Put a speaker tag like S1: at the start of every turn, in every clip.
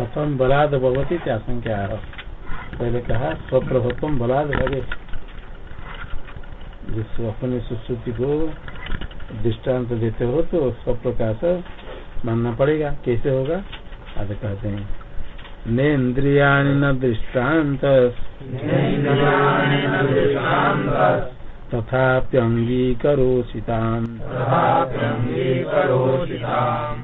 S1: कथम बलाद भगवती आशंका पहले कहा, स्वप्रभत्व बलाद भगे जिस अपने सुश्रुति को दृष्टांत देते हो तो स्वप्रकाश मानना पड़ेगा। कैसे होगा? आगे कहते हैं नेन्द्रिया न दृष्टांत। तथाप्यङ्गीकरोषिताम्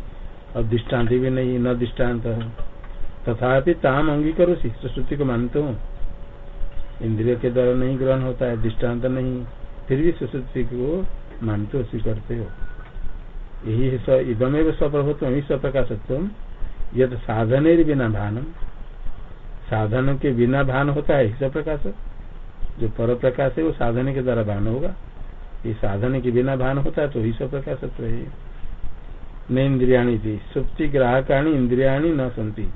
S1: और दृष्टांत भी नहीं, न दृष्टांत तथापि ताम अंगीकरो सी सुश्रुति को मानते हूँ। इंद्रिय के द्वारा नहीं ग्रहण होता है दृष्टांत नहीं। फिर भी सुश्रुति को मानते हो, स्वीकारते हो। यही है स, इदमेव स्वप्रभुत्व, यही स्वप्रकाशत्व। यद साधन बिना भानम। साधन के बिना भान होता है सब प्रकाश जो पर प्रकाश है, वो साधन के द्वारा भान होगा। ये साधन के बिना भान होता है तो ही सब प्रकाशत्व है। न इंद्रियाणी थी। सुप्ति ग्राहकाणी इंद्रियाणी न संति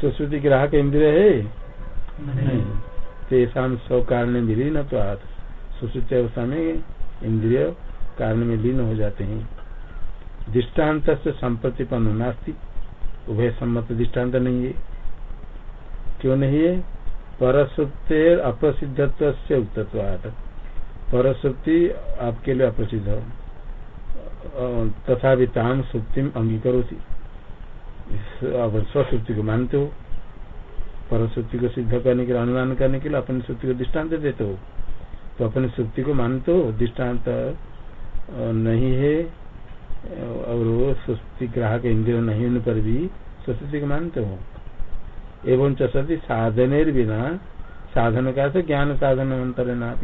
S1: सुश्रुति ग्राहक इंद्रिय है? तेषा सौ कारण विलीन न तो आत सुश्रुति अवस्था में इंद्रिय कारण में लीन हो जाते हैं। दृष्टांत से संप्रतिपन्न नास्ती। उभय सम्मत दृष्टांत नहीं है। क्यों नहीं है? परसुप्तेर अप्रसिद्धत्व से उक्तत्वात। परसुप्ति आपके लिए अप्रसिद्ध हो। तथा ताम सुप्तिम अंगीकरोती। स्वसुप्ति को मानते हो परसुप्ति को सिद्ध करने के लिए, अनुमान करने के लिए अपनी सुप्ति को दृष्टांत देते हो। तो अपनी सुप्ति को मानते हो दृष्टांत नहीं है, और वो सुस्ति ग्राहक इंद्रिय नहीं होने पर भी सुस्ति को मानते हो। एवं चलती साधने बिना साधन का ज्ञान साधन अंतर ना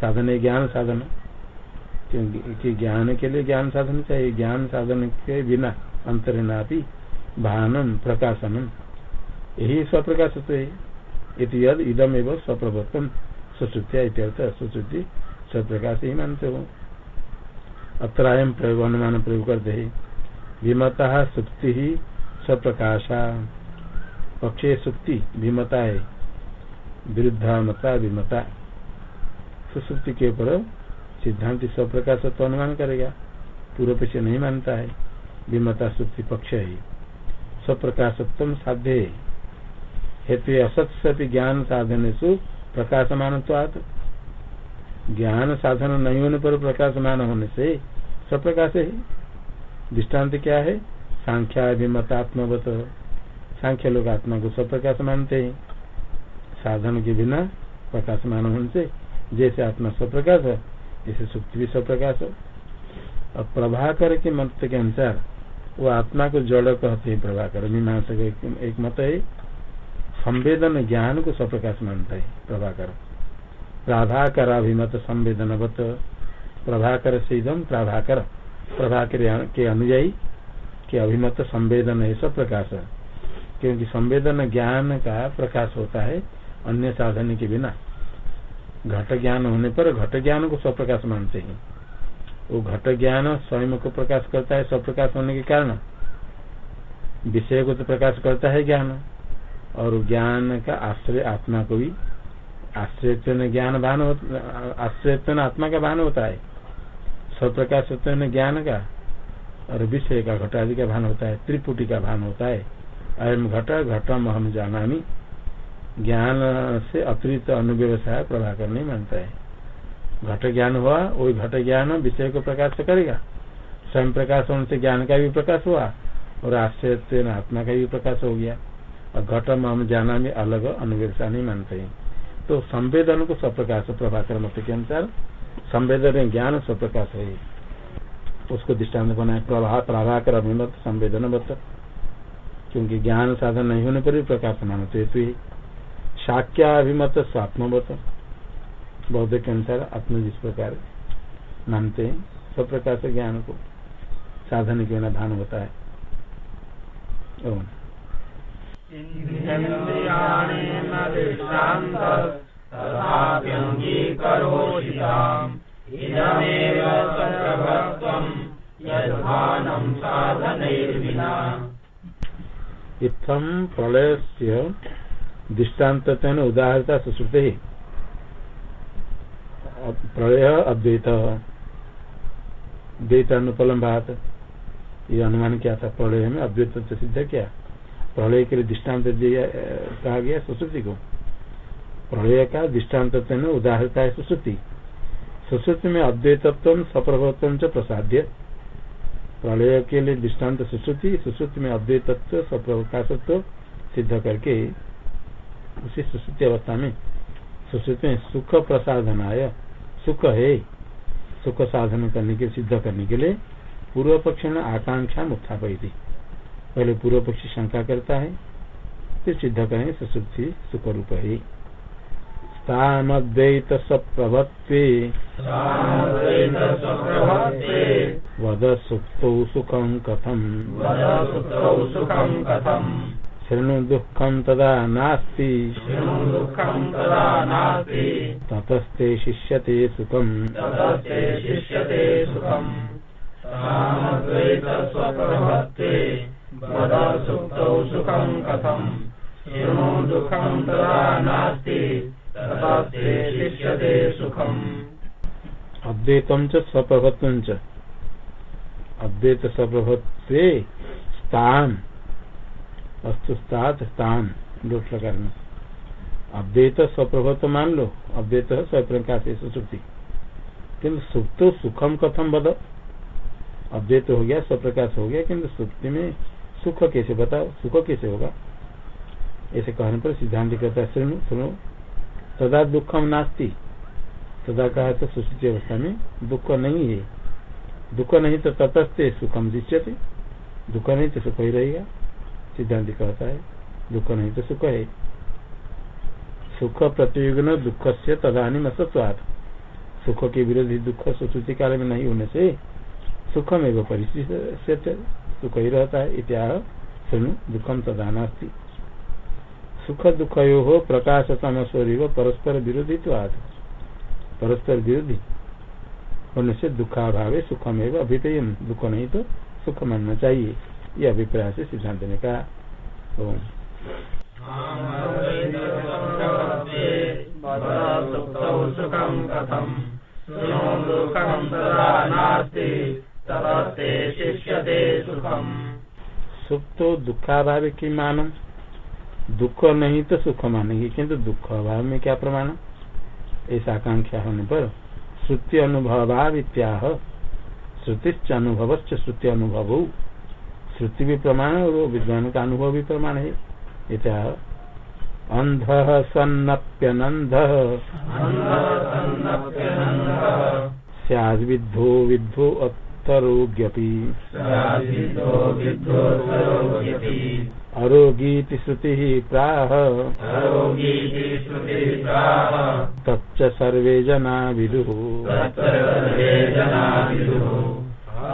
S1: साधन ज्ञान साधन। क्योंकि ज्ञान के लिए ज्ञान साधन चाहिए। ज्ञान साधन के बिना अंतर ना भानम प्रकाशनम। यही स्वप्रकाश है। इदम एवं स्वप्रभत्व सुश्रुतिया सुश्रुति स्वप्रकाश ही मानते हो अत्रायम प्रयोग अनुमान प्रयोग करते है। विमता सुक्ति ही स्वप्रकाशा। पक्षे सुक्ति विमता है। विरुद्धा मता विमता। सुसुप्ति के ऊपर सिद्धांत स्वप्रकाश तो अनुमान करेगा पूर्व पक्ष नहीं मानता है। विमता सुक्ति पक्ष है। स्वप्रकाशत्व साध्य हेतु असत ज्ञान साधन सु प्रकाशमान ज्ञान साधन नहीं होने पर प्रकाशमान होने से स्वप्रकाश है। दृष्टांत क्या है? सांख्या विमतात्मवत सांख्य लोग आत्मा को स्वप्रकाश मानते हैं। साधन के बिना प्रकाशमान होने से जैसे आत्मा स्वप्रकाश है जैसे सुक्ति भी स्वप्रकाश हो। और प्रभाकर के मत के अनुसार वो आत्मा को जड़ कहते हैं प्रभाकर। मीमांसा का एक मत है। संवेदन ज्ञान को स्वप्रकाश मानता है प्रभाकर। प्राभाकर अभिमत संवेदनवत। प्रभाकर से एकदम प्रभाकर प्रभाकर के अनुयायी के अभिमत संवेदन है सब प्रकाश क्योंकि संवेदन ज्ञान का प्रकाश होता है अन्य साधन के बिना। घट ज्ञान होने पर घट ज्ञान को स्वप्रकाश मानते हैं। वो घट ज्ञान स्वयं को प्रकाश करता है, स्वप्रकाश होने के कारण। विषय को तो प्रकाश करता है ज्ञान, और ज्ञान का आश्रय आत्मा को भी। आश्रय ज्ञान भान आश्रय आत्मा का भान होता है। स्वप्रकाश ज्ञान का, और विषय का घट आदि का भान होता है, त्रिपुटी का भान होता है। अयम घट, घटम हम जाना ज्ञान से अतिरिक्त अनुव्यवसाय प्रभाकर नहीं मानता है। घट ज्ञान हुआ, वही घट ज्ञान विषय को प्रकाश करेगा। स्वयं प्रकाश होने से ज्ञान का भी प्रकाश हुआ, और आश्चर्य आत्मा का भी प्रकाश हो गया। और घट हम जाना में अलग अनुव्यवसाय नहीं मानते हैं। तो संवेदन को स्वप्रकाश, प्रभाकर मत के अनुसार संवेदन ज्ञान स्वप्रकाश है। उसको दृष्टांत बनाए, प्रभा प्रभाकर अभिमत संवेदन बत क्योंकि ज्ञान साधन नहीं होने पर भी प्रकाश मानते हेतु शाक्या अभिमत स्वात्मवत बौद्ध के अनुसार आत्म जिस प्रकार मानते हैं। सब प्रकार से ज्ञान को साधन के बिना भान होता है इत्थम प्रलय से दृष्टांत उदाहरता सुश्रुते। प्रलय अद्वैत द्वैत। अनुपलम बात ये अनुमान क्या था प्रलय में अद्वैत सिद्ध क्या। प्रलय के लिए दृष्टांत कहा गया सुश्रुति को। प्रलय का दृष्टांत उदाहरता है सुश्रुति। सुश्रुति में अद्वैतत्व, सप्रभत्व च प्रसाद्य। प्रलय के लिए दृष्टांत सुश्रुति सुश्रुति में अद्वैतत्व सप्रकाशत्व सिद्ध करके उसी सुश्रुति अवस्था में सुश्रुति में सुख प्रसाधनाय सुख है। सुख साधन करने के सिद्ध करने के लिए पूर्व पक्ष ने आकांक्षा उत्थापी थी। पहले पूर्व पक्षी शंका करता है फिर सिद्ध करें सुश्रुति सुख रूप है सप्रभत्वे वद सुप्तौ सुखं कथम्। शृणु दुःखं तदा नास्ति। ततस्ते शिष्यते सुखम्। अद्वैतम च स्वप्रभत्व अद्वैत स्वप्रभत्व स्थान अस्तु स्थान दो प्रकार में अद्वैत स्वप्रभत्व मान लो अद्वैत स्वप्रकाश सुसुप्ति किन्तु सुप्त सुखम कथम बद। अद्वैत हो गया, स्वप्रकाश हो गया किन्तु सुप्ति में सुख कैसे बताओ? सुख कैसे होगा? ऐसे कहने पर सिद्धांत कहता है, सुनो सुनो। सदा दुखम नास्ती। सदा कहा तो सुश्रुति अवस्था में दुख नहीं है। दुख नहीं तो तटस्थे सुखम दृश्यते। दुख नहीं तो सुख ही रहेगा। सिद्धांत कहता है, दुख नहीं तो सुख है। सुख प्रतियुगन दुख से तदानी असत्वात। सुख के विरोधी दुख सुश्रुति काल में नहीं होने से सुख में वो परिस्थित सुख ही रहता है इत्याह सुनो दुखम तदा नास्ती सुख दुख हो प्रकाश तमस्वरी परस्पर विरोधी तो आज परस्पर विरोधी होने से दुखाभाव सुखमेव अभितय दुख नहीं तो सुख मानना चाहिए। ये अभिप्राय से सिद्धांत ने कहा सुख तो दुखाभाव की मानम दुख नहीं तो सुख मानेंगे, किंतु दुख अभाव में क्या प्रमाण? ऐसा आकांक्षा होने पर श्रुति अनुभव इत्याह श्रुतिश्च अनुभव श्रुति अनुभव। श्रुति भी प्रमाण और विद्वान का अनुभव भी प्रमाण है। इत्याह अंध सन्नप्यनंद विद्धो विद्धो अत्तरोग्यपि। अरोगीति श्रुति प्राह। तच्च सर्वे जना विदु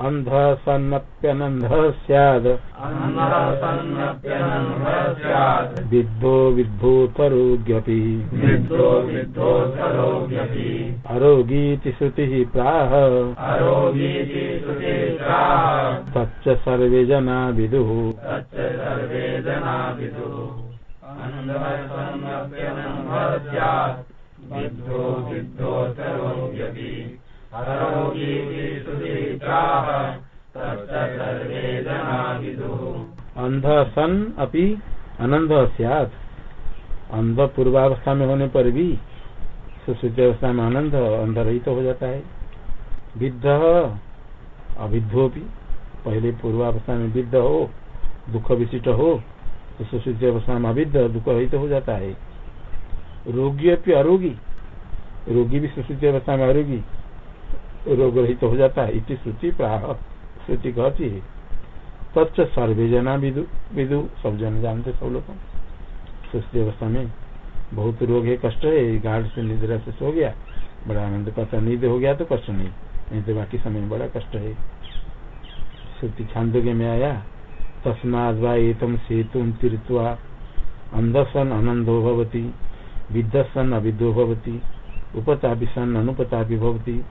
S1: अंध सन्नप्यनंद सैद विद्धो विद्धोतरोग्यपि। अरोगीति श्रुति प्राह। तच्च सर्वे जना विदु। विद्धो विद्धोतरोग्यपि। अंध सन अपि अनंद सियात। अंध पूर्वावस्था में होने पर भी सुश्रुति अवस्था में आनंद अंध रहित तो हो जाता है। विद्ध अविद्धो भी पहले पूर्वावस्था में विद्ध हो, दुख विशिष्ट हो तो सुश्रुति अवस्था में अविद्ध दुख रहित तो हो जाता है। रोगी अपनी अरोगी, रोगी भी सुश्रुति अवस्था में अरोगी रोग रहित तो हो जाता है। इति श्रुति प्राह। श्रुति कहती है, तच्च सर्वे जना विदु विदु, सब जन जानते सब लोग। सुस्ती अवस्था में बहुत रोग है, कष्ट है। गाढ़ से निद्रा से सो गया, बड़ा आनंद कहता नींद हो गया तो कष्ट नहीं। नहीं तो बाकी समय में बड़ा कष्ट है। श्रुति छांदोग्य में आया तस्माद वातम सेतु तीर्थवा अंधसन आनंदो भवती, विद्धसन अविदो भवती उपतापि सन अनुपतापि भवती।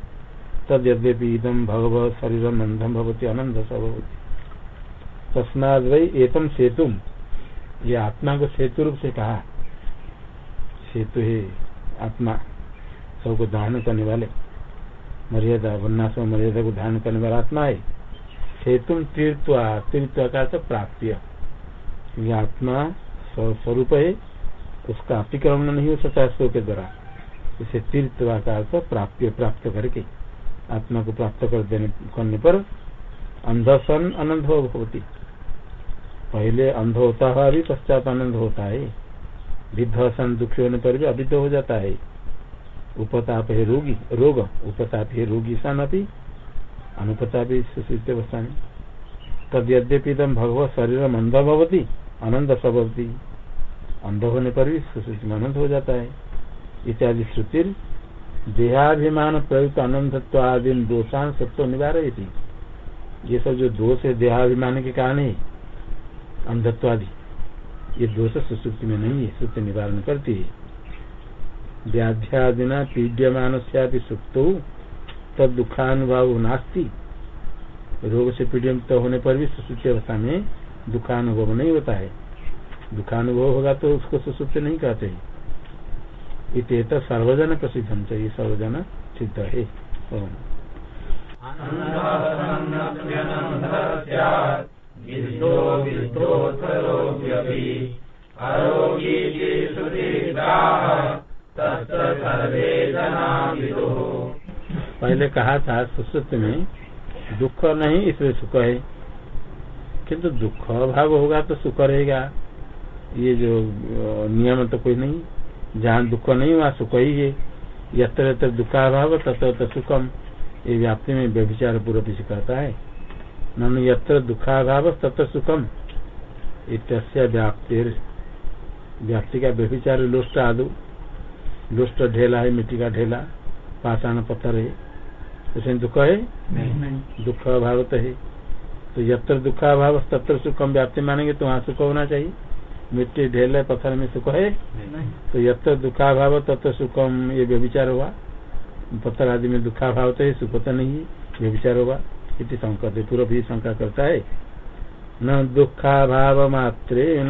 S1: तद यद्यपि इदम भगव शरीर अंधम भवती आनंद स भवती। तस्माद वही एतम सेतु, ये आत्मा को सेतु रूप से कहा, सेतु है आत्मा, सबको धारण करने वाले। मर्यादा वन्नाश मर्यादा को धारण करने वाला आत्मा है। हेतु तीर्थवा तीर्थवा का तो प्राप्ति आत्मा स्वरूप है, उसका अतिक्रमण नहीं हो सकता के द्वारा। इसे तीर्थवा का प्राप्य प्राप्त करके। आत्मा को प्राप्त कर देने, करने पर अंधसन आनंद होती पहले अंध होता हुआ भी पश्चात आनंद होता है। विध्वसन दुखी होने पर भी अभिध हो जाता है। उपताप है रोगी, रोग, उपताप है रोगी सन अभी अनुपता भी सुशीत अवस्था में। तद यद्यपि भगवत शरीर अंध भवती आनंद सभवती अंध होने पर भी आनंद हो जाता है। इत्यादि श्रुति देहाभिमान प्रयुक्त आनंदत्व आदि दोषान सत्व निवार ये सब जो दोष है, देहाभिमान के कारण है अंधत्व आदि। ये दोष सुश्रुति में नहीं है श्रुति निवारण करती है। व्याध्यादिना पीड्यमान सुप्त तद दुखानुभाव नास्ती। रोग से पीड़ित होने पर भी सुश्रुति अवस्था में दुखानुभव नहीं होता है। दुखानुभव होगा तो उसको सुश्रुति नहीं कहते इत सर्वजन प्रसिद्ध चाहिए सर्वजन सिद्ध है पहले कहा था सुश्रुत में दुख नहीं इसलिए सुख है। किंतु दुख भाव होगा तो सुख रहेगा। ये जो नियम तो कोई नहीं। जहाँ दुख नहीं वहाँ सुख ही है। यत्र यत्र दुखाभाव तत्र सुखम। ये व्याप्ति में व्यभिचार पूर्व पीछे कहता है। नन यत्र दुखाभाव तत्र सुखम। इत्या व्याप्ति व्याप्ति का व्यभिचार लुष्ट आदु। लुष्ट ढेला है मिट्टी का ढेला। पाषाण पत्थर है। उसमें दुख है? दुख अभाव तो है। तो यत्र दुखाभाव तत्र सुखम व्याप्ति मानेंगे तो वहाँ सुख होना चाहिए। मिट्टी ढेले पत्थर में सुख है? तो यत्र दुखाभाव तो सुखम ये व्यविचार होगा। पत्थर आदि में दुखा भाव तो है सुख तो नहीं है व्यविचार होगा। इति शंका पूर्व भी शंका करता है। न दुःखाभावमात्रेण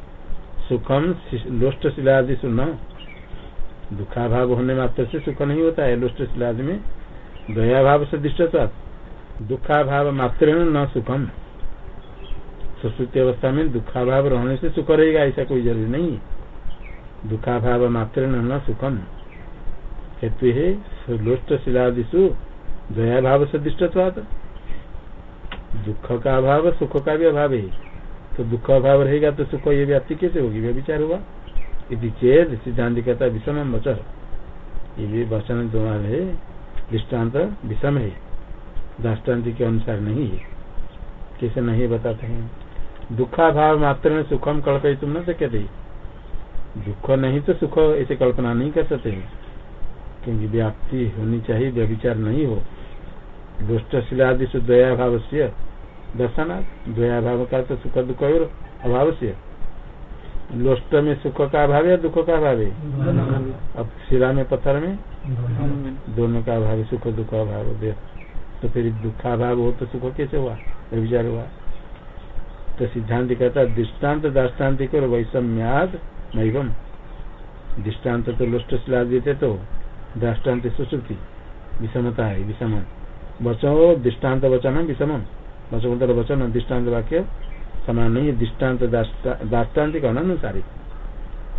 S1: सुखम लोष्ट शिलादि सुन। दुखाभाव होने मात्र से सुख नहीं होता है। लोष्ट शिलादि में दया भाव से दृष्टता दुखाभाव मात्र न सुखम। सुश्रुति अवस्था में दुखाभाव रहने से सुख रहेगा, ऐसा कोई ज़रूरी नहीं दुखाभाव मात्र न सुखम। हेतु है लोष्ट शिलादिशु दया भाव से दृष्टत्वाद दुख का अभाव, सुख का भी अभाव है। तो दुख अभाव रहेगा तो सुख ये व्याप्ति कैसे होगी? वह विचार हुआ। यदि चेत सिद्धांत कहता है, विषम वचन ये भी वचन तुम्हारे दृष्टांत विषम है। दृष्टांत के अनुसार नहीं है। कैसे नहीं बताते हैं। दुखाभाव मात्र में सुखम कल्पय तुम न सकते दुख नहीं तो सुख ऐसे कल्पना नहीं कर सकते क्योंकि व्याप्ति होनी चाहिए व्यविचार नहीं हो। दुष्ट शिलादि दया भाव से दर्शना दया भाव का तो सुख दुख और अभाव से। लोष्ट में सुख का अभाव या दुख का अभाव? है अब शिला में, पत्थर में? दोनों का अभाव, सुख दुख अभाव तो फिर दुखाभाव हो तो सुख कैसे हुआ? विचार हुआ। तो सिद्धांत कहता दृष्टांत दाष्टान्ति और वैषम्याद नैवम। दृष्टांत तो लुष्ट शिला देते तो दृष्टांत सुश्रुति, विषमता है विषम वचन दृष्टांत वचन विषम वचन वचन दृष्टांत वाक्य समान नहीं है दृष्टांत दाष्टान्तिक अनुसार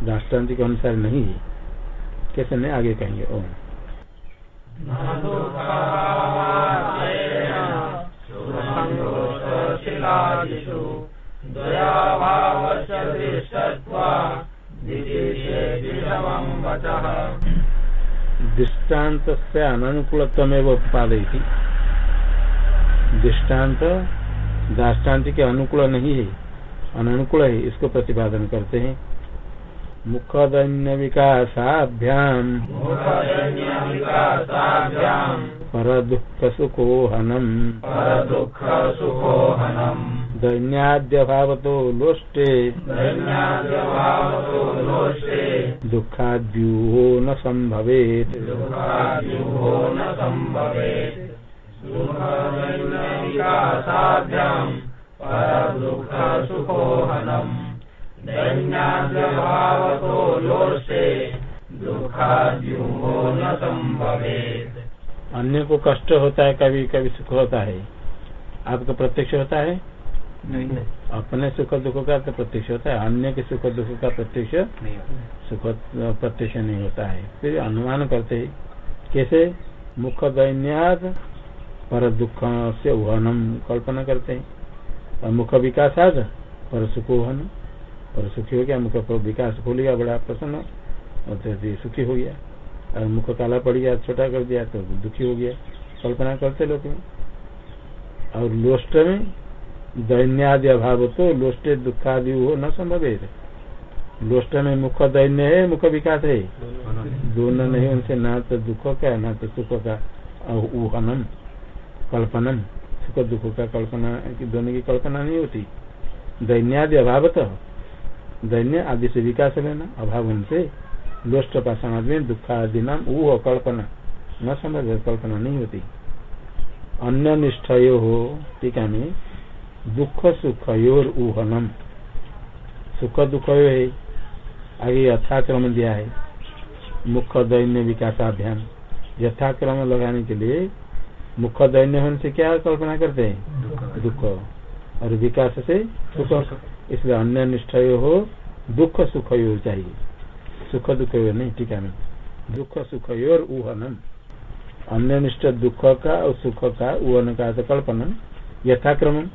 S1: दाष्टान्तिक अनुसार नहीं है कैसे नहीं आगे कहेंगे ओम दृष्टांत से अनुकूलतमेव उत्पादय दृष्टांत दाष्टान्त के अनुकूल नहीं है अनुकूल है इसको प्रतिपादन करते हैं। मुखदन्य विकासाभ्याम पर दुख सुखोहनम दैन्याद्य भावतो लोष्टे। दुखाद्यूहो न संभवेत अन्य को कष्ट होता है कभी कभी सुख होता है। आपको प्रत्यक्ष होता है?
S2: नहीं
S1: अपने सुख दुख का तो प्रत्यक्ष होता है अन्य के सुख दुख का प्रत्यक्ष सुख प्रत्यक्ष नहीं होता है। फिर अनुमान करते है कैसे? मुख दैन्याद पर दुख से वहनम कल्पना करते हैं। और मुख विकास आज पर सुख वहन। और सुखी हो गया मुख पर विकास खोल गया बड़ा प्रसन्न। और तो सुखी हो गया और मुख काला पड़ गया छोटा कर दिया तो दुखी हो गया। कल्पना करते लोग और लोष्ट में दैन्यादि अभाव तो लोष्टे दुखादि हो न संभव है। लोष्ट में मुख दैन्य है मुख विकास है। दोनों नहीं। उनसे ना तो दुख का ना तो सुख का ऊहनम कल्पनम, सुख दुख का कल्पना दोनों की कल्पना नहीं होती। दैन्यादि तो दैन्य आदि से विकास लेना, अभाव उनसे। लोष्ट पाषाण में दुखादि नाम वो कल्पना। न समझ कल्पना नहीं होती। अन्य निष्ठयो हो टीका में दुख सुख सुखयोर ऊहनम सुख दुख है। आगे यथाक्रम दिया है। मुख्य दैन्य विकास विकासाभ्याम। यथाक्रम लगाने के लिए मुख्य दैन्य होने से क्या कल्पना करते हैं? दुख। और विकास से सुख। इसलिए अन्य निष्ठय हो, दुख सुख योग चाहिए। सुख दुख योग नहीं टीका में। दुख सुख और ऊहनम। अन्य निष्ठ दुख का और सुख का ऊहन का कल्पना यथाक्रम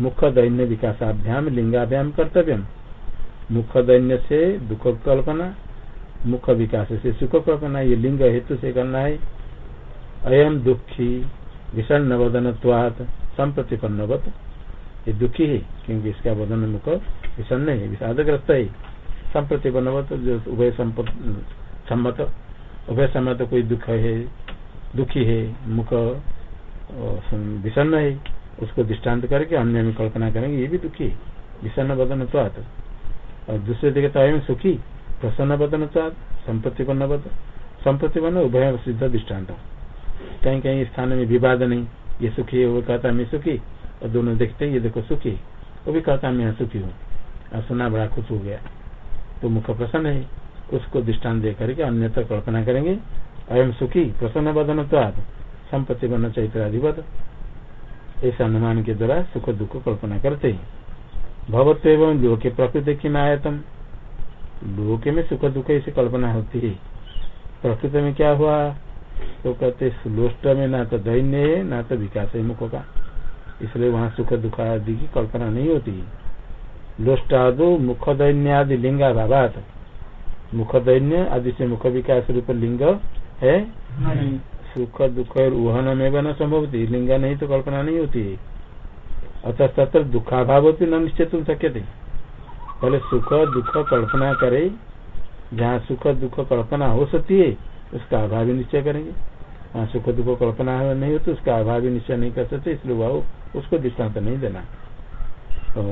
S1: मुख दैन्य विकासाभ्याम, लिंगाभ्याम कर्तव्य मुख दैन्य से दुख कल्पना, मुख विकास से सुख कल्पना, ये लिंग हेतु से करना है। अयम दुखी विषण वदन संप्रतिपन्नवत ये दुखी है, क्योंकि इसका वदन मुख विषण है, विषादग्रस्त है। संप्रति बनवत जो उभय सम्मत उभय सम्मत कोई दुख है, दुखी है, मुख विषण है, उसको दृष्टांत करके अन्य में कल्पना करेंगे, ये भी दुखी है। विषण त्वात और दूसरे देखे तो अयम सुखी प्रसन्न त्वात संपत्ति बद संपत्ति बन उभय सिद्ध दृष्टांत कहीं कहीं स्थान में विवाद नहीं। ये सुखी है, वो कहता मैं सुखी। और दोनों देखते हैं, ये देखो, सुखी। वो भी कहता मैं सुखी हूँ। और सुना बड़ा खुश हो गया। तो मुख प्रसन्न है, उसको दृष्टान दे करके अन्यत्र कल्पना करेंगे। अयम सुखी, प्रसन्न बदन तो आप संपत्ति बन चैत्र अधिपत ऐसा अनुमान के द्वारा सुख दुख कल्पना करते हैं। भगवत एवं लोके प्रकृति की नायतम। लोके में सुख दुख ऐसी कल्पना होती है। प्रकृति में क्या हुआ? तो कहते लोष्ट में ना तो दैन्य है ना तो विकास है मुख का। इसलिए वहाँ सुख दुख आदि की कल्पना नहीं होती। लोष्टादो मुख दैन्य आदि लिंगा भावात मुख दैन्य आदि से मुख विकास रूप लिंग है। सुख दुख और उहन में बना संभव थी लिंग नहीं तो कल्पना नहीं होती। है अतः तत्र दुखाभाव भी न निश्चित सकते थे पहले सुख दुख कल्पना करे। जहाँ सुख दुख कल्पना हो सकती है उसका अभाव निश्चय करेंगे। हाँ सुख दुख कल्पना नहीं हो तो उसका अभाव निश्चय नहीं कर सकते इसलिए वह उसको दृष्टांत नहीं देना। तो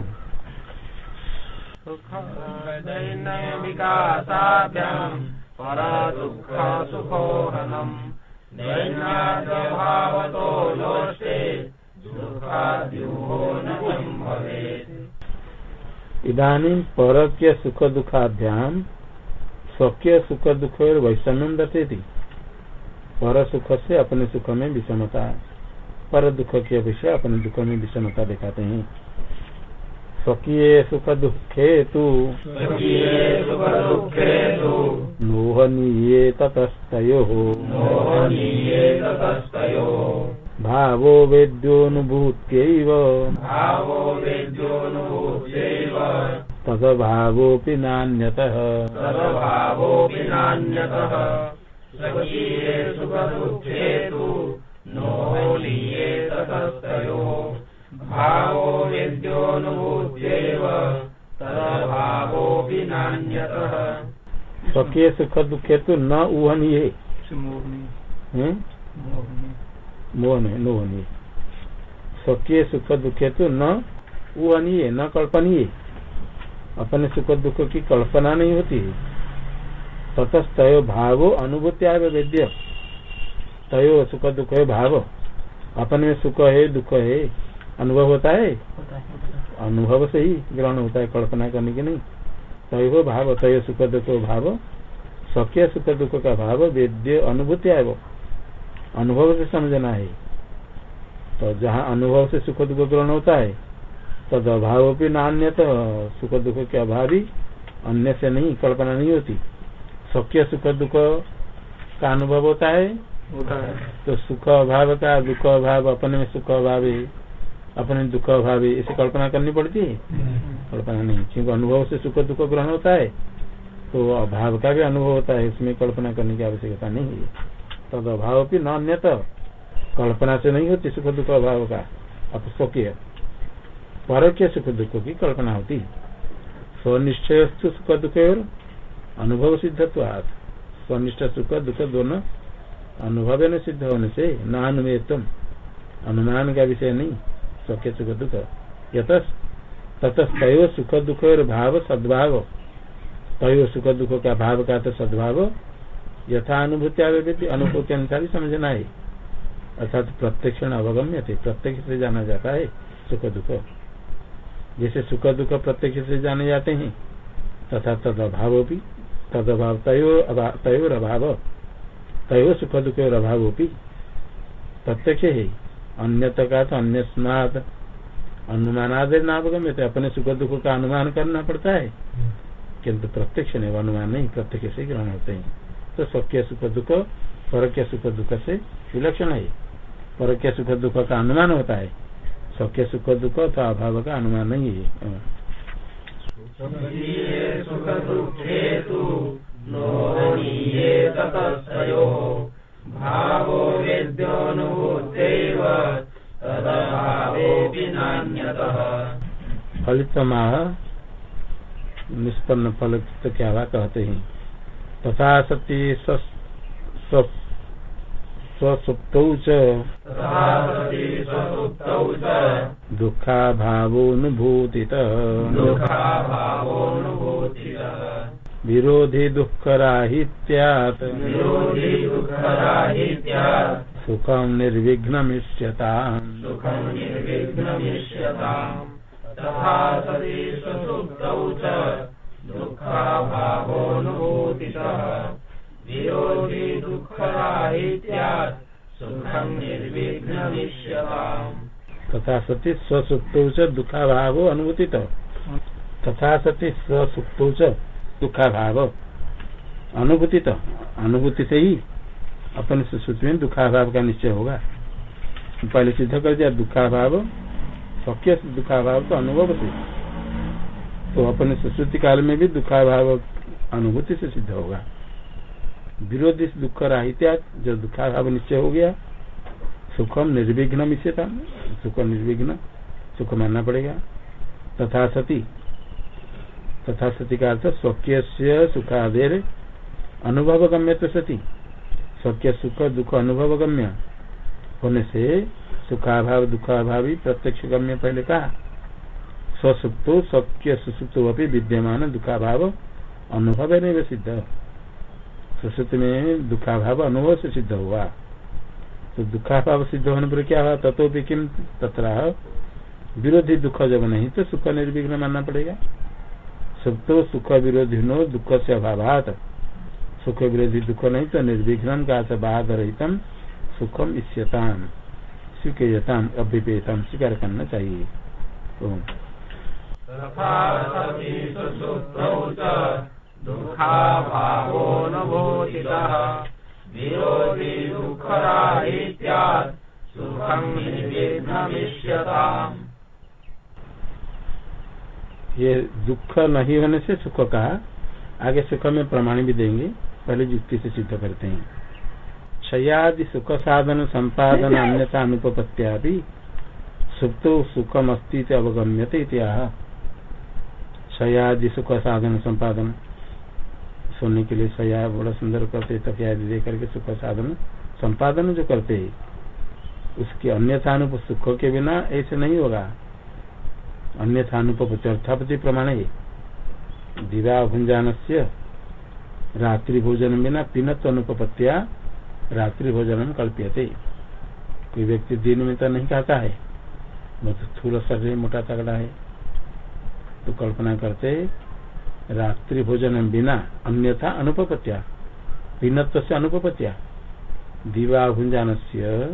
S1: इधानी परक्य सुख दुखाभ्याम स्वकीय सुख दुख और वैषम्यम दर्शेती पर सुख से अपने सुख में विषमता। पर दुख की अपेक्षा अपने दुख में विषमता दिखाते हैं। स्वकीय सुख दुखे तु
S2: स्वकीये सुखदुःखे तु
S1: मोहनीये ततस्तयोः। भावो वेद्योऽनुभूत्यैव। तदभावोऽपि नान्यतः।
S2: तदभावोऽपि नान्यतः। स्वकीये सुखदुःखे तु नोहनीये ततस्तयोः। भावो वेद्योऽनुभूत्यैव तदभावोऽपि नान्यतः।
S1: स्वकीय सुख दुखे तो न ऊहनीय। हम्म? मोहन है नोहनीय स्वकीय सुख दुखे तो न ऊहनीय न कल्पनीय। अपने सुख दुख की कल्पना नहीं होती। है ततस्तय भावो अनुभूति आय वेद्य। तय सुख दुख है भाव। अपने में सुख है दुख है अनुभव होता है? अनुभव से ही ग्रहण होता है कल्पना करने की नहीं। तय भाव तय सुख दुख भाव। स्वकीय सुख दुख का भाव वेद्य अनुभूति है वो अनुभव से समझना है। तो जहाँ अनुभव से सुख दुख ग्रहण होता है तद अभाव भी नान्य तो सुख दुख के अभाव ही अन्य से नहीं कल्पना नहीं होती। स्वकीय सुख दुख का अनुभव होता है। तो सुख अभाव का दुख अभाव अपने में सुख अभाव है अपने दुख अभाव है इसे कल्पना करनी पड़ती है। कल्पना नहीं क्योंकि अनुभव से सुख दुख ग्रहण होता है। तो अभाव का भी अनुभव होता है इसमें कल्पना करने की आवश्यकता नहीं है। तद अभाव भी न अन्यत कल्पना से नहीं होती सुख दुख अभाव का अब परोक्ष सुख दुख की कल्पना होती स्वनिश्चय सुख दुख और अनुभव सिद्धत्वात्। स्वनिष्ठ सुख दुख दोनों अनुभव न सिद्ध होने से न अनुमेतम अनुमान का विषय नहीं, स्वकीय सुख दुख। यत सुख दुख और भाव सद्भाव। तय सुख दुख का भाव का तो सद्भाव। यथा अनुभूति आवेदी अनुभव के अनुसार ही समझना है। अर्थात प्रत्यक्ष अवगम्य थे, प्रत्यक्ष से जाना जाता है सुख दुख। जैसे सुख दुख प्रत्यक्ष से जाने जाते हैं, तथा तद अभाव भी तद अभाव तयोर अभाव तय सुख दुख और अभाव भी प्रत्यक्ष है। अन्य का तो अन्य स्मात अनुमानादि नावगम्य थे अपने सुख दुख का अनुमान करना पड़ता है। किंतु प्रत्यक्ष नहीं, अनुमान नहीं, प्रत्यक्ष से ग्रहण होते हैं। तो स्वकीय सुख दुख पर सुख दुख से विलक्षण है। परक्य सुख दुख का अनुमान होता है। स्वकीय सुख दुख तो अभाव का अनुमान नहीं है।
S2: तु तदभावोऽपि नान्यतः
S1: फलितमा निष्पन्न फल तो क्या कहते हैं। तथा सती
S2: सति स्वसुप्तौ
S1: दुःखाभावोऽनुभूतितः। विरोधि दुःखराहित्यात् सुखं निर्विघ्नमिष्यताम्।
S2: तथा सति स्वसुप्तौ च। दुःखाभावोऽनुभूतितः। विरोधी
S1: तथा सती स्वसुप्तौ च दुःखाभावो अनुभूतित तथा सती स्वसुप्तौ च दुःखाभाव अनुभूतित अनुभूति से ही अपने सुश्रुति में दुखाभाव का निश्चय होगा। पहले सिद्ध कर दिया, दुखाभाव, स्वकीय दुखाभाव तो अनुभव से तो अपने सुश्रुति काल में भी दुखाभाव अनुभूति से सिद्ध होगा। विरोधी दुख राहित्या जो दुखाभाव निश्चय हो गया, सुखम निर्विघ्न मिश्यता सुख निर्विघ्न, सुख मानना पड़ेगा। तथा सती तथा सती का अर्थ स्वकीय सुखादेर अनुभव गम्य तो सती। स्वकीय सुख, दुख अनुभव गम्य होने से सुखाभाव ही प्रत्यक्ष गम्य पहले कहा। स्वसुप्तो, स्वकीय सुसुप्तो अभी विद्यमान दुखाभाव, अनुभव नहीं सिद्ध सुसुप्त में दुखाभाव अनुभव से सिद्ध हुआ। तो दुखाभाव सिद्ध होने पर क्या हुआ? तत्व भी किम तथा विरोधी दुख जब नहीं तो सुख निर्विघ्न मानना पड़ेगा। सुप्तो सुख विरोधी नो, दुख से अभावात। सुख विरोधी दुख नहीं तो निर्विघ्न का बाद रहितम सुखम इष्यताम। स्वीकृता अभ्युपेतम स्वीकार करना चाहिए। ओम।
S2: तथा
S1: ये दुख नहीं होने से सुख कहा? आगे सुख में प्रमाण भी देंगे। पहले युक्ति से सिद्ध करते हैं। क्षयादि सुख साधन, संपादन अन्यता अनुपत्या सुप्त सुखम अस्तित्व अवगम्यते क्षयादि सुख साधन, संपादन। सोने के लिए सया बड़ा सुंदर करते तकिया दे करके सुख साधन, संपादन जो करते है। उसके अन्यथा अनुप सुख के बिना ऐसे नहीं होगा। अन्यथा अनुपति अर्थापति प्रमाण है। दिवा भुंजान से रात्रि भोजन बिना पीनत्व अनुपत्या रात्रि भोजन कल्प्यते। कोई व्यक्ति दिन में तो नहीं खाता है। बहुत स्थूल शरीर मोटा तगड़ा है। तो कल्पना करते, रात्रि भोजन बिना अन्यथा अनुपत्या पीनत्व से अनुपत्या दिवा भुंजान से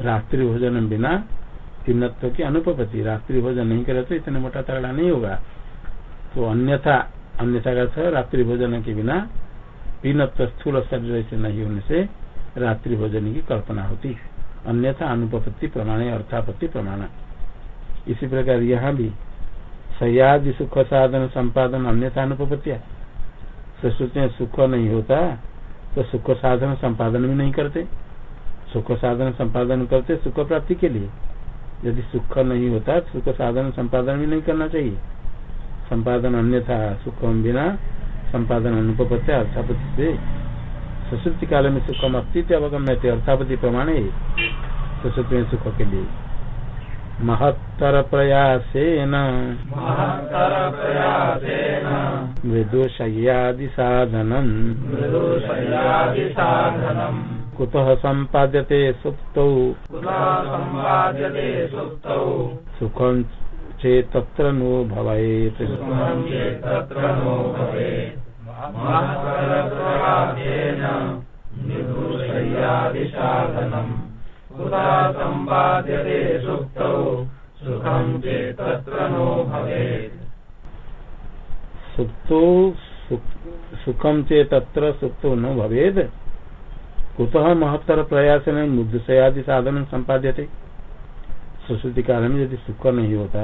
S1: रात्रि भोजन बिना तीनत्व की अनुपति रात्रि भोजन नहीं करे तो इतने मोटा तगड़ा नहीं होगा। तो अन्यथा अन्यथा का रात्रि भोजन के बिना पीनत्व स्थूल शरीर से नहीं होने से रात्रि भोजन की कल्पना होती अन्यथा अनुपत्ति प्रमाण, अर्थापत्ति प्रमाण। इसी प्रकार यहाँ भी सयादि सुख साधन संपादन अन्यथा अनुपत्तिया सोचते सुख नहीं होता तो सुख साधन संपादन भी नहीं करते। सुख साधन संपादन करते सुख प्राप्ति के लिए। यदि सुख नहीं होता सुख साधन संपादन भी नहीं करना चाहिए। संपादन अन्यथा सुख बिना संपादन अनुपत्या अर्थापति से। सुश्रुति काल में सुखम अस्तित्व अवगम्य अर्थापति प्रमाण। है सुश्रुति में सुख के लिए। महत्तर प्रयासेन। मृदुशय्यादि साधनम्। कुतः सम्पाद्यते सुप्तौ। सुखं चेतत्र नो भवेत्।
S2: सुप्तौ।
S1: सुखम चे तत्र सुप्तो न भवेद कुतः महत्तर प्रयास में मुद्दयादि साधन संपाद्य थे सुश्रुति काल में यदि सुख नहीं होता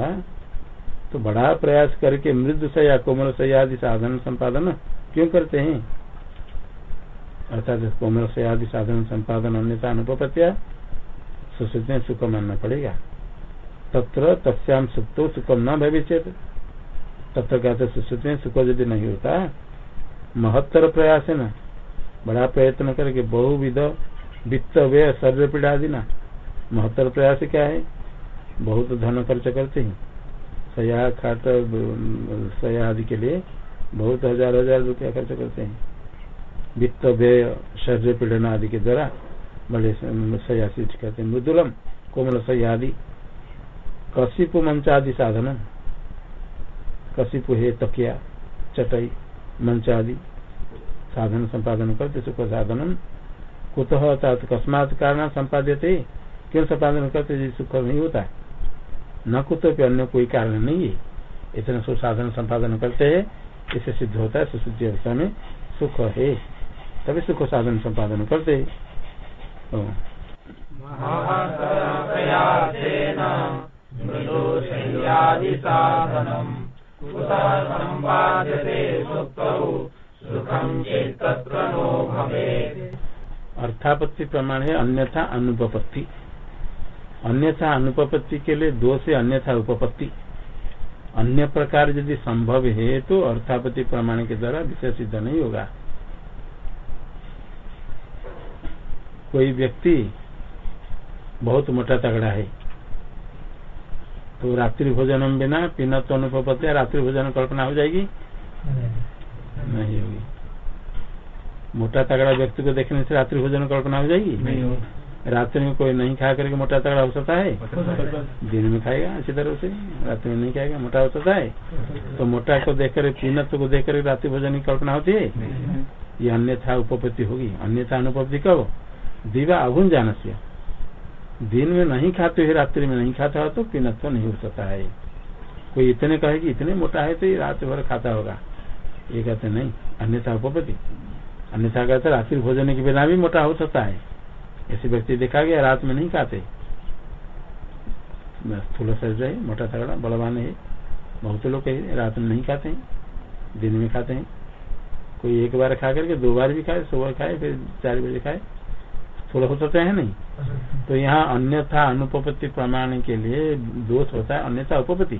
S1: तो बड़ा प्रयास करके मृद सया कोमल सयादि साधन संपादन क्यों करते हैं? अर्थात कोमल सयादि साधन संपादन अन्यथा अनुपत्या सुश्रुति में सुख मानना पड़ेगा। तत्र तस्याम सुप्तो सुखम न भविष्य तत्र कहते सुश्रुति में सुख यदि नहीं होता, महत्तर प्रयास है ना बड़ा प्रयत्न करके बहुविध वित्त व्यय शरीर पीड़ा आदि ना। महत्तर प्रयास क्या है? बहुत धन खर्च करते हैं। सया खाट सया आदि के लिए बहुत हज़ार हज़ार रुपया खर्च करते हैं। वित्त व्यय शरीर पीड़न आदि के द्वारा बड़े सया सीट करते हैं। मृदुलम, कोमल सया आदि। कशिपु मंच आदि साधन कशिपु है तकिया, चटई मंच आदि साधन संपादन करते, सुख साधन कुतः कस्मात कारण संपाद्य क्यों संपादन करते सुख नहीं होता है? न कुतो अन्य कोई कारण नहीं है। इतना सुख साधन संपादन करते है इसे सिद्ध होता है, सुशुद्धि अवस्था में सुख है। तभी सुख साधन संपादन करते है। अर्थापत्ति प्रमाण है अन्यथा अनुपपत्ति। अन्यथा अनुपपत्ति के लिए दो से अन्यथा उपपत्ति। अन्य प्रकार यदि संभव है तो अर्थापत्ति प्रमाण के द्वारा विषय सिद्ध नहीं होगा। कोई व्यक्ति बहुत मोटा तगड़ा है तो रात्रि भोजन बिना पीना तो अनुपत्ति रात्रि भोजन कल्पना हो जाएगी? नहीं होगी। मोटा तगड़ा व्यक्ति को देखने से रात्रि भोजन कल्पना हो जाएगी?
S2: नहीं होगी।
S1: रात्रि में कोई नहीं खा करके मोटा तगड़ा हो सकता है? दिन में खाएगा अच्छी तरह से। रात्रि में नहीं खाएगा मोटा हो सकता है। तो मोटा को देख कर पीनत को देख कर रात्रि भोजन की कल्पना होती है? ये अन्यथा उपपत्ति होगी। अन्यथा अनुपत्ति कब दीवा अभुन जान से दिन में नहीं खाते हुए रात्रि में नहीं खाता हो तो पीनत्व तो नहीं हो सकता है। कोई इतने कहे कि इतने मोटा है तो ये रात भर खाता होगा। ये कहते नहीं, अन्यथा उपपति अन्यथा कहते रात्रि भोजन के बिना भी मोटा हो सकता है। ऐसे व्यक्ति देखा गया, रात में नहीं खाते। स्थूल शरीर है मोटा तगड़ा, बलवान है। बहुत लोग रात में नहीं खाते हैं, दिन में खाते हैं। कोई एक बार खा करके दो बार भी खाए, सुबह खाए, फिर चार बजे खाए। थोड़ा हो सकता है, नहीं? तो यहाँ अन्यथा अनुपपत्ति प्रमाण के लिए दोष होता है, अन्यथा उपपत्ति।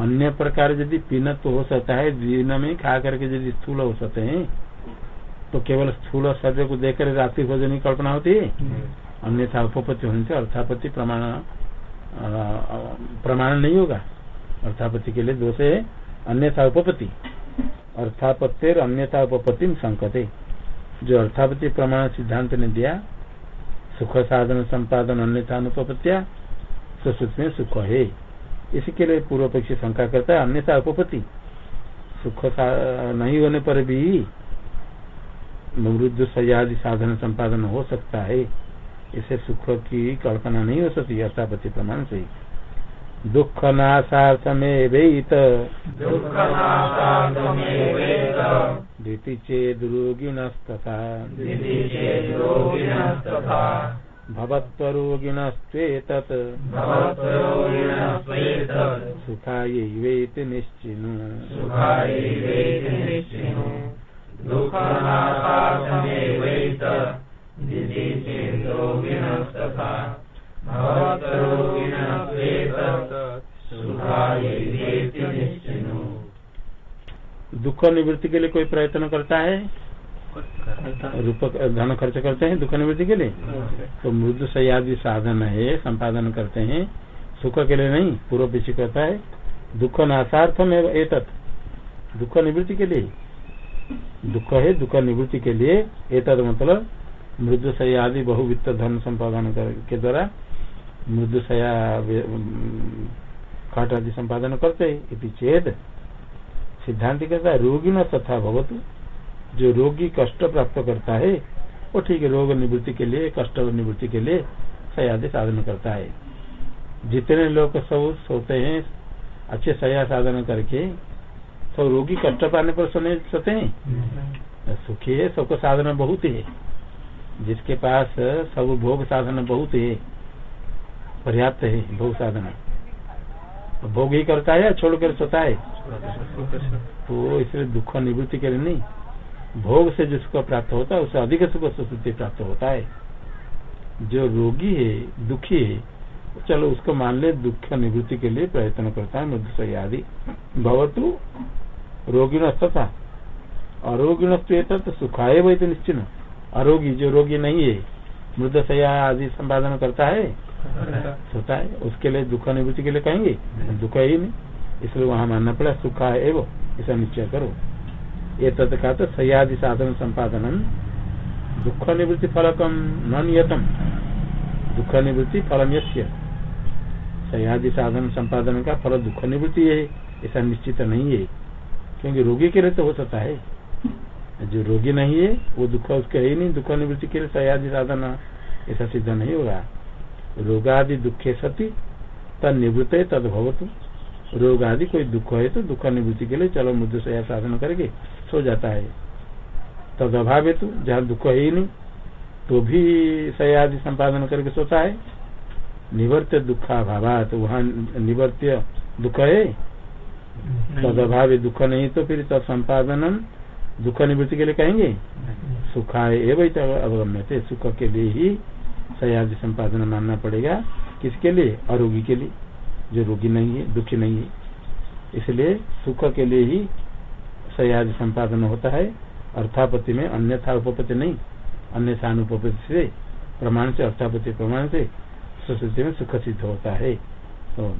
S1: अन्य प्रकार यदि पीनत तो हो सकता है दिन में खा करके यदि स्थूल हो सकते हैं तो केवल स्थूल शरीर को देकर रात्रि भोजन की कल्पना होती है? अन्यथा उपपत्ति होने से अर्थापत्ति प्रमाण प्रमाण नहीं होगा। अर्थापत्ति के लिए दोष है अन्यथा उपपत्ति। अर्थापत्तिर अन्यथा उपपत्ति में संकते। जो अर्थापत्ति प्रमाण सिद्धांत ने दिया सुख साधन संपादन अन्यथा अनुपत्या में सुख है। इसके लिए पूर्व पक्षी शंका करता है अन्यथा उपपत्ति सुख नहीं होने पर भी मृदु सयादि साधन संपादन हो सकता है। इसे सुख की कल्पना नहीं हो सकती अर्थापत्ति प्रमाण से। दुख नाशार्थमेवेत दिति चेद्रोगिणस्तथा भवत्वरोगिणस्त्वेतत्। सुखायैवेति निश्चिनु। दुख निवृत्ति के लिए कोई प्रयत्न करता है? रूप धन खर्च करते हैं दुख निवृत्ति के लिए? तो मृदु सयादि साधन है, संपादन करते हैं। सुख के लिए नहीं, पूर्व पीछे करता है। दुख नाशार्थम है दुख निवृत्ति के लिए। दुख है, दुख निवृत्ति के लिए। एतद मतलब मृदु सयादि बहुवित्त धन संपादन के द्वारा मृदुसया काट आदि संपादन करते चेत सिद्धांत कहता है रोगी न तथा भवतु। जो रोगी कष्ट प्राप्त करता है वो ठीक है रोग निवृत्ति के लिए कष्ट निवृत्ति के लिए सयादि साधन करता है। जितने लोग सब सोते हैं अच्छे सया साधन करके तो रोगी कष्ट पाने पर सोने सोते हैं? सुखी है सबको साधन बहुत है। जिसके पास सब भोग साधन बहुत है पर्याप्त है भोग साधना। तो भोग ही करता है छोड़कर सोता है? तो इसलिए दुख निवृत्ति के लिए नहीं। भोग से जिसको प्राप्त होता है उससे अधिक सुख सुश्रुति प्राप्त होता है। जो रोगी है दुखी है चलो उसको मान ले दुख निवृत्ति के लिए प्रयत्न करता है मृदु आदि। भवतु रोगी तथा अरोगी तो सुखाए वही तो निश्चित अरोगी जो रोगी नहीं है मृद सया आदि संपादन करता है होता है उसके लिए दुख अनुभूति के लिए कहेंगे? दुख है ही नहीं। इसलिए वहाँ मानना पड़ा सुखा है एवं ऐसा निश्चय करो। ये तत्का तो सयादि साधन संपादन। दुख निवृत्ति फलकम न नियतम दुख निवृत्ति फलम यश्य सयादि साधन संपादन का फल दुख निवृत्ति है, ऐसा निश्चित नहीं है। क्योंकि रोगी के लिए तो हो सकता है। जो रोगी नहीं है, वो दुख उसके है नहीं दुख निवृत्ति के लिए सयादि साधन ऐसा सिद्ध नहीं होगा। रोगादि दुखे सती, तद निवृत्त तद भवतु। रोग आदि कोई दुख है तो दुख निवृत्ति के लिए चलो मुद्दे से साधन करके सो जाता है। तद अभाव हेतु जहाँ दुख है ही नहीं तो भी सयादि संपादन करके सोता है। निवर्त्य दुखाभाव तो वहाँ निवर्त्य दुख है? तद अभाव दुख नहीं तो फिर तद संपादन दुख निवृत्ति के लिए कहेंगे? सुखा सुखाए एवं अवगम्य थे सुख के लिए ही सयादि संपादन मानना पड़ेगा। किसके लिए? अरोगी के लिए। जो रोगी नहीं है, दुखी नहीं है। इसलिए सुख के लिए ही सयाद संपादन होता है। अर्थापति में अन्यथा उपपत्ति नहीं अन्यथा अनुपत्ति से प्रमाण से अर्थापति प्रमाण से सुश्रुति में सुख सिद्ध होता है। तो